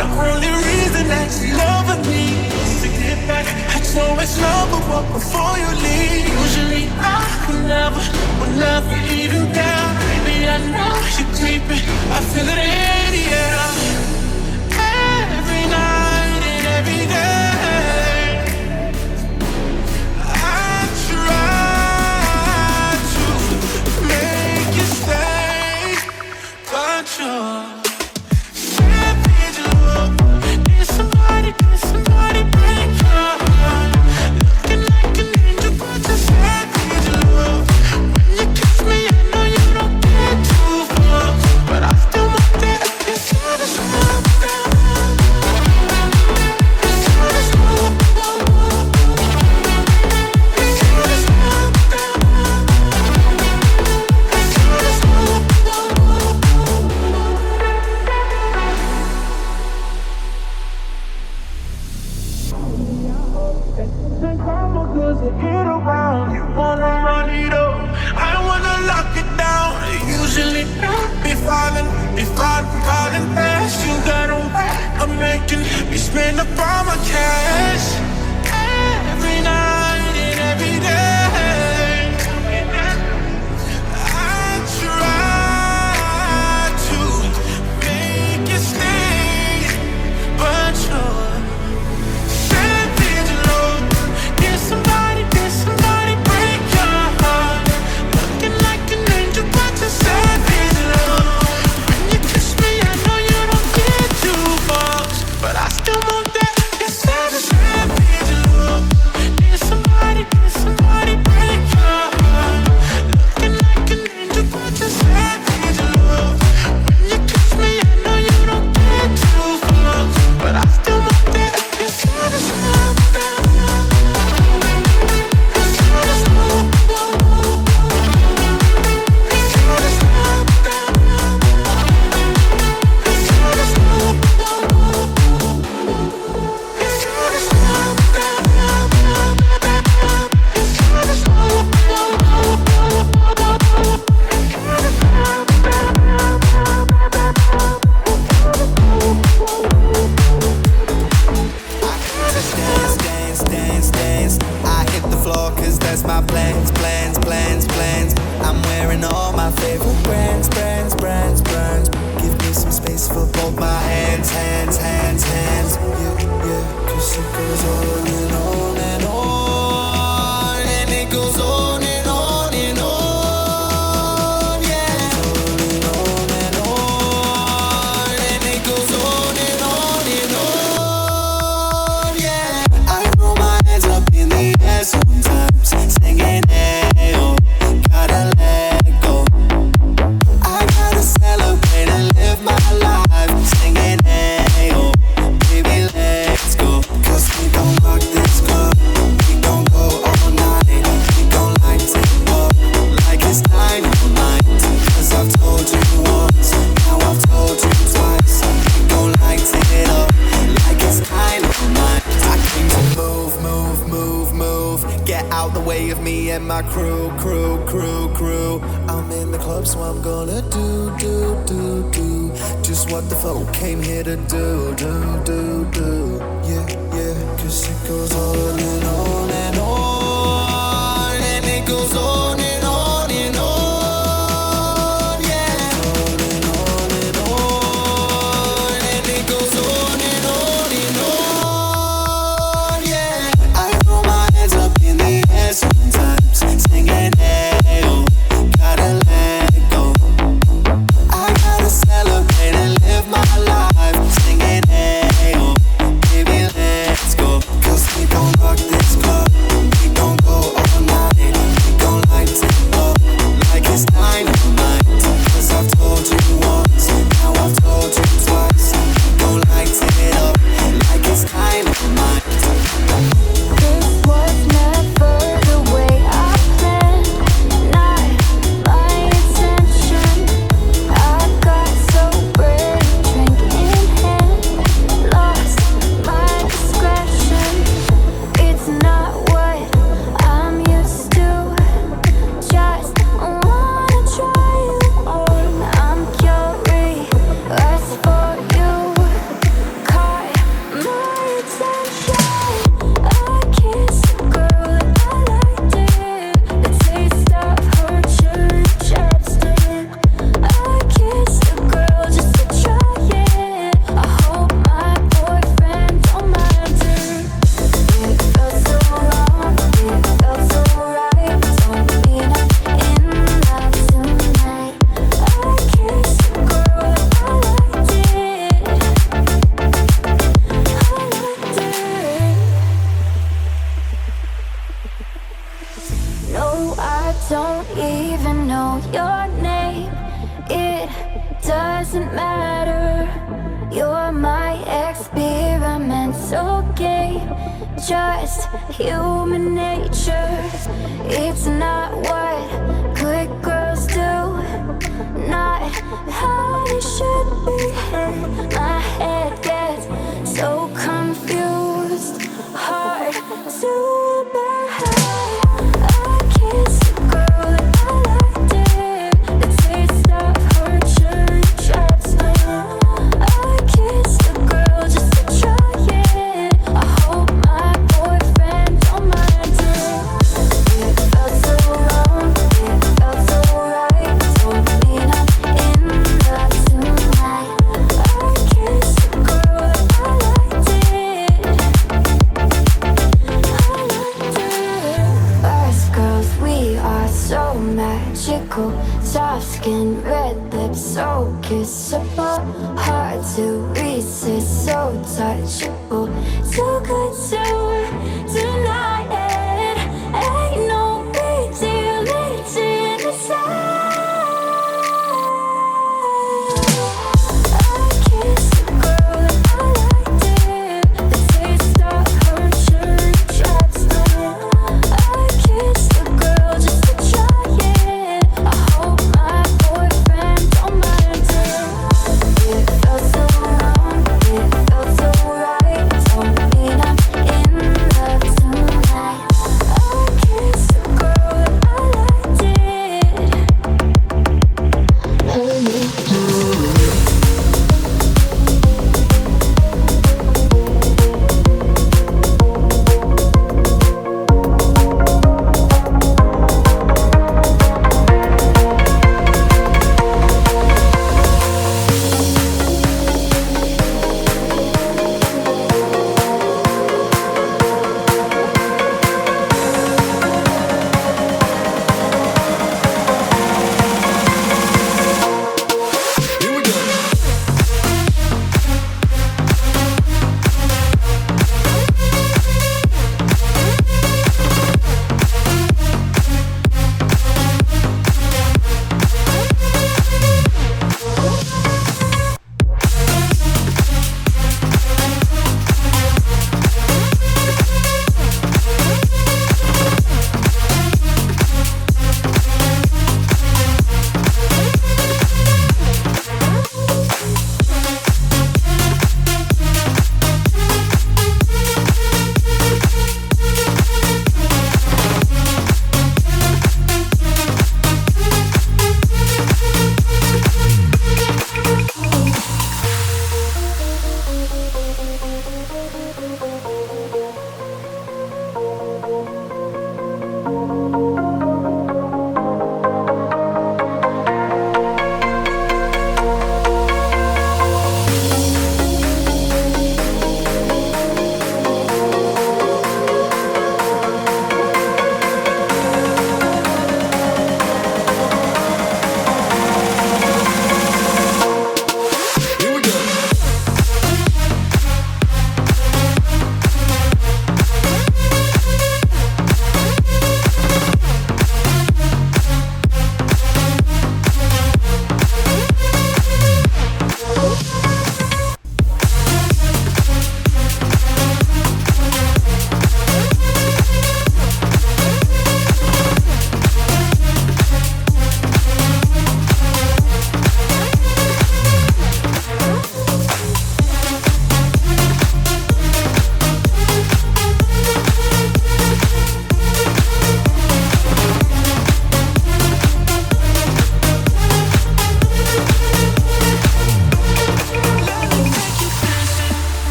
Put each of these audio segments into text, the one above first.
The only reason that you love me is to get back at your my love, but before you leave. Usually I would never, would never even down. Baby, I know you're creeping. I feel it in the air. Every night and every day. Sure.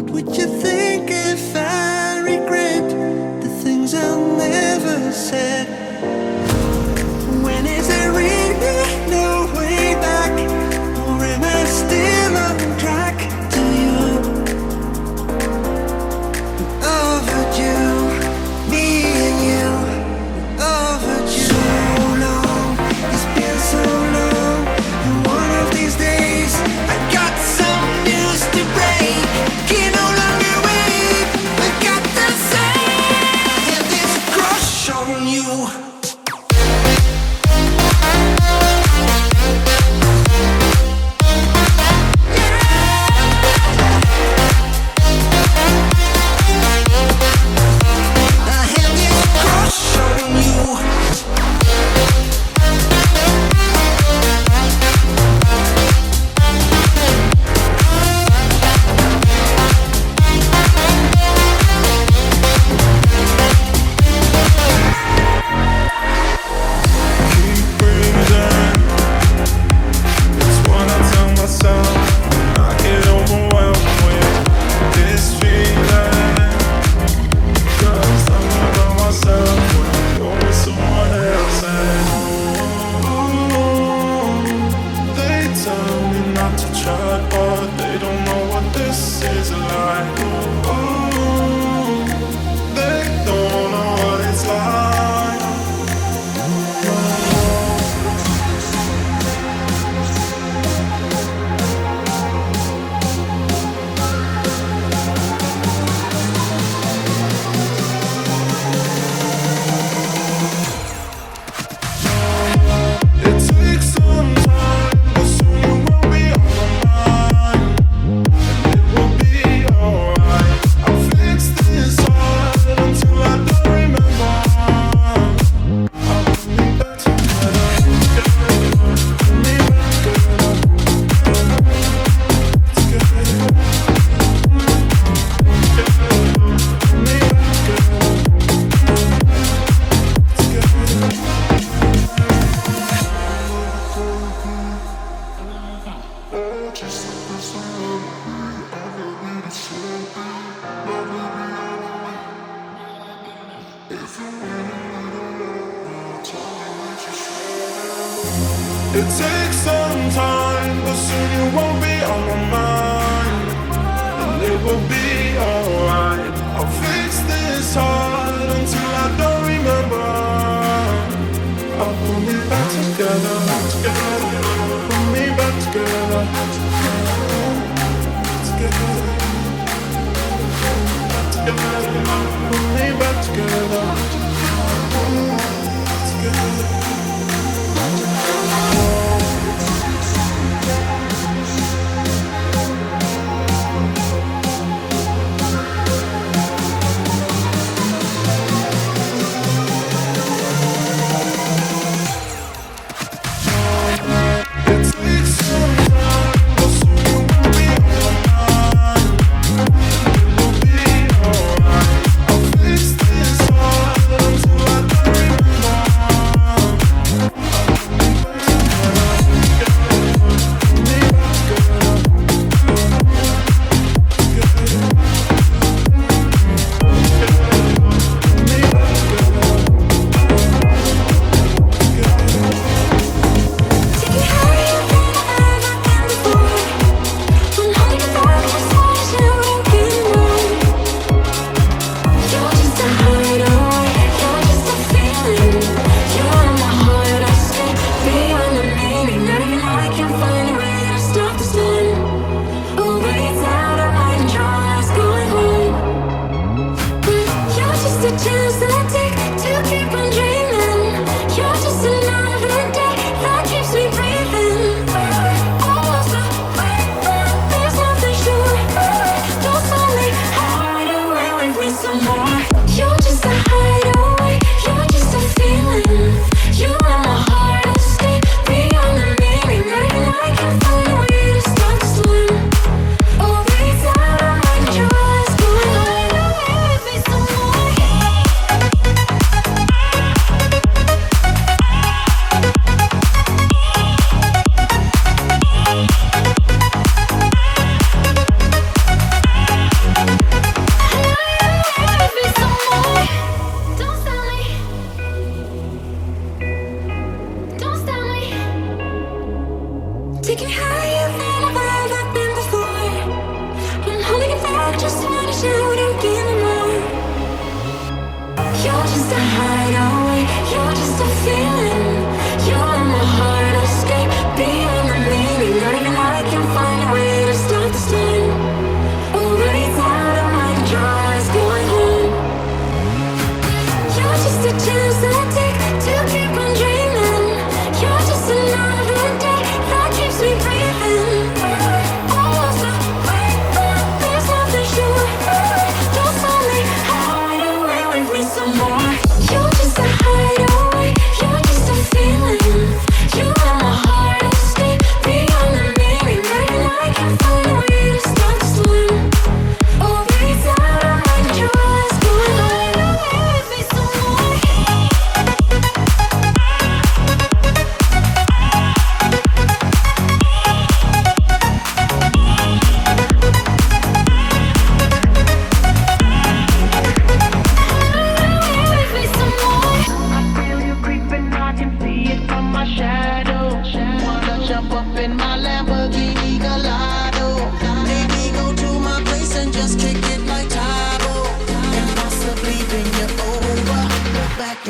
What would you think if I regret the things I never said?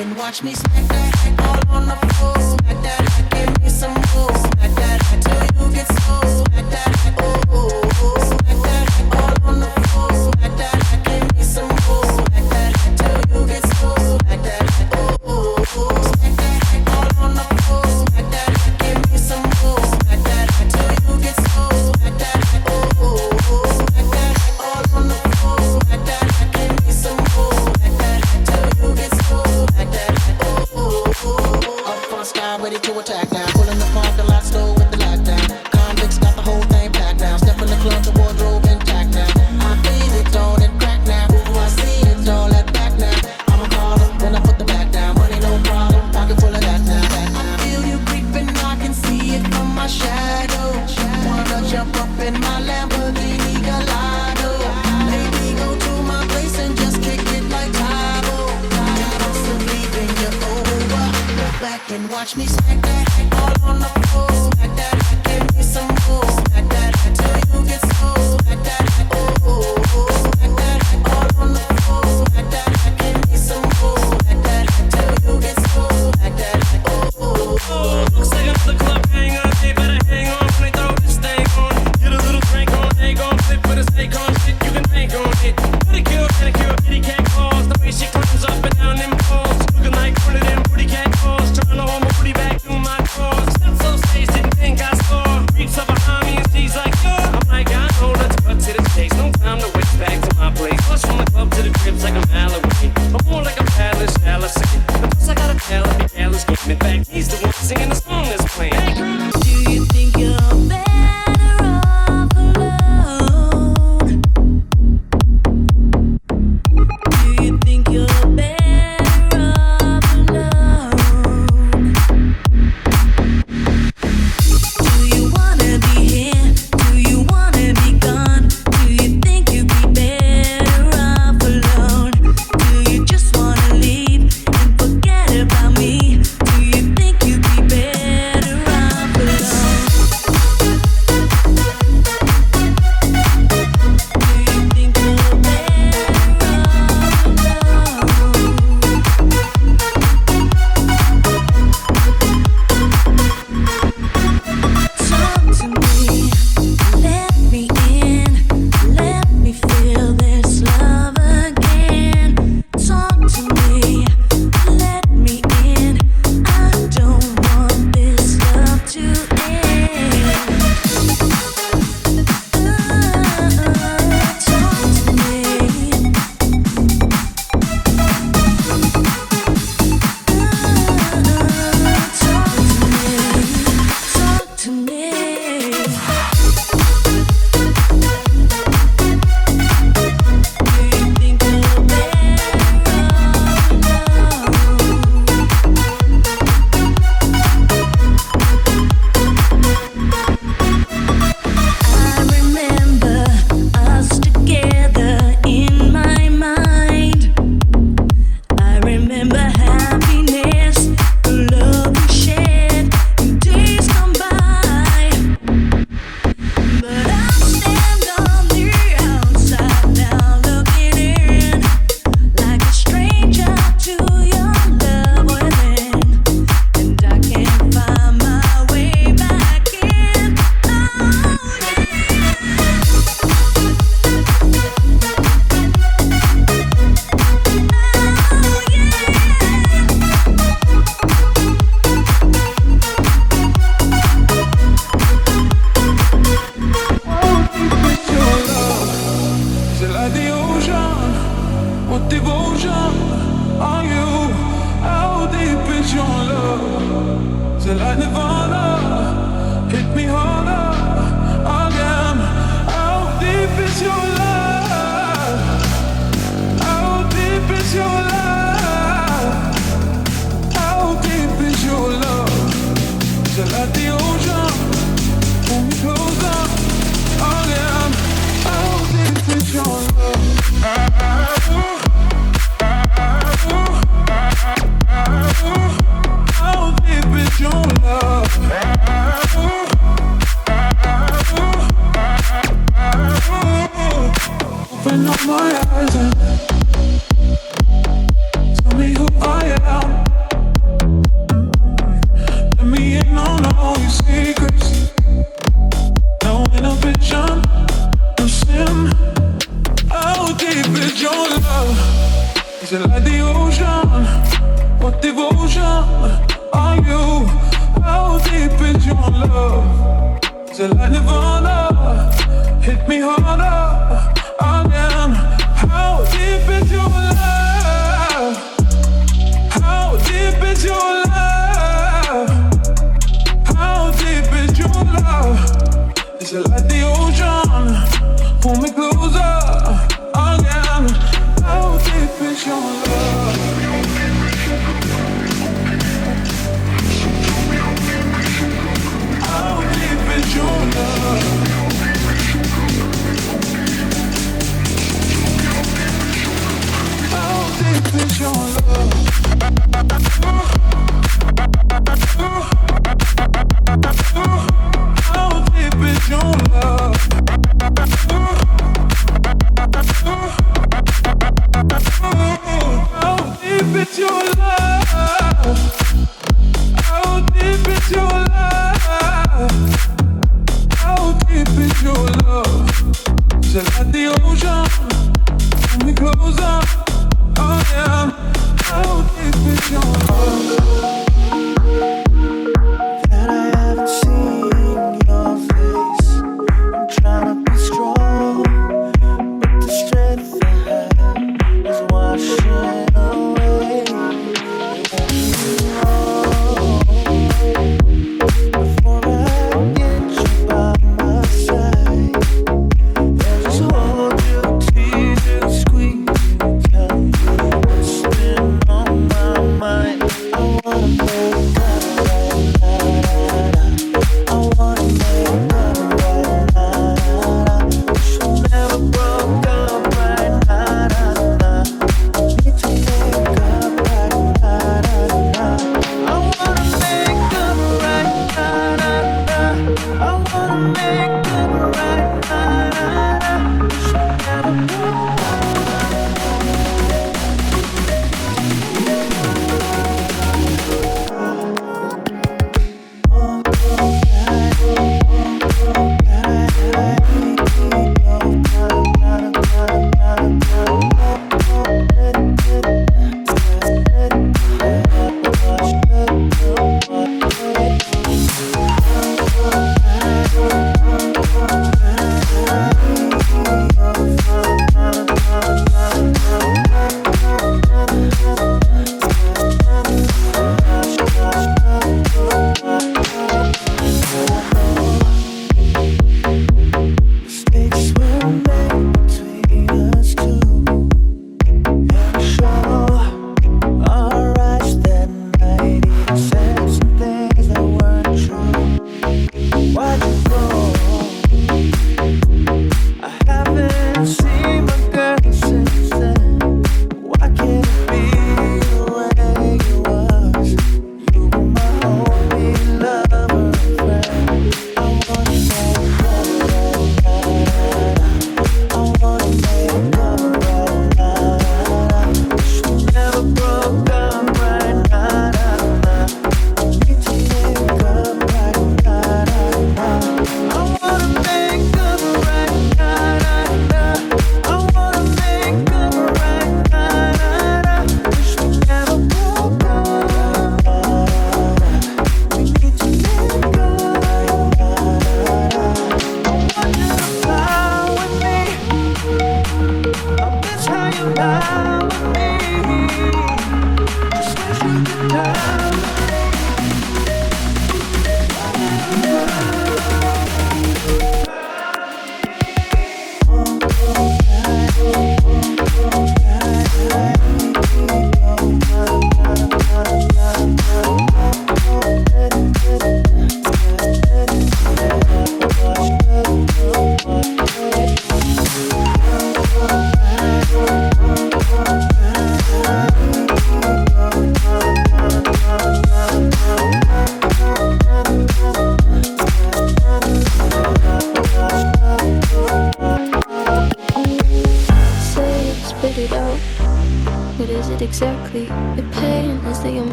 and watch me smack that all on the floor. Smack that, give me some rules. Smack that till you get slow.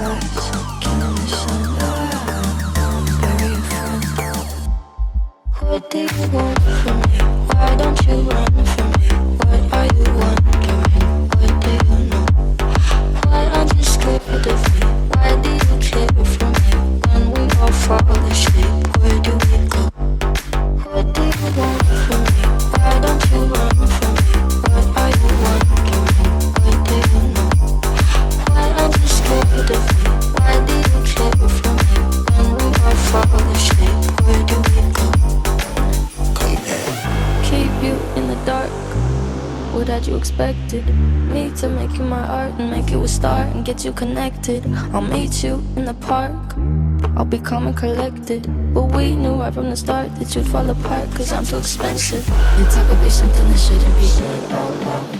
touch. get you connected. I'll meet you in the park. I'll be calm and collected. But we knew right from the start that you'd fall apart, cause I'm too expensive. You talk about something that shouldn't be.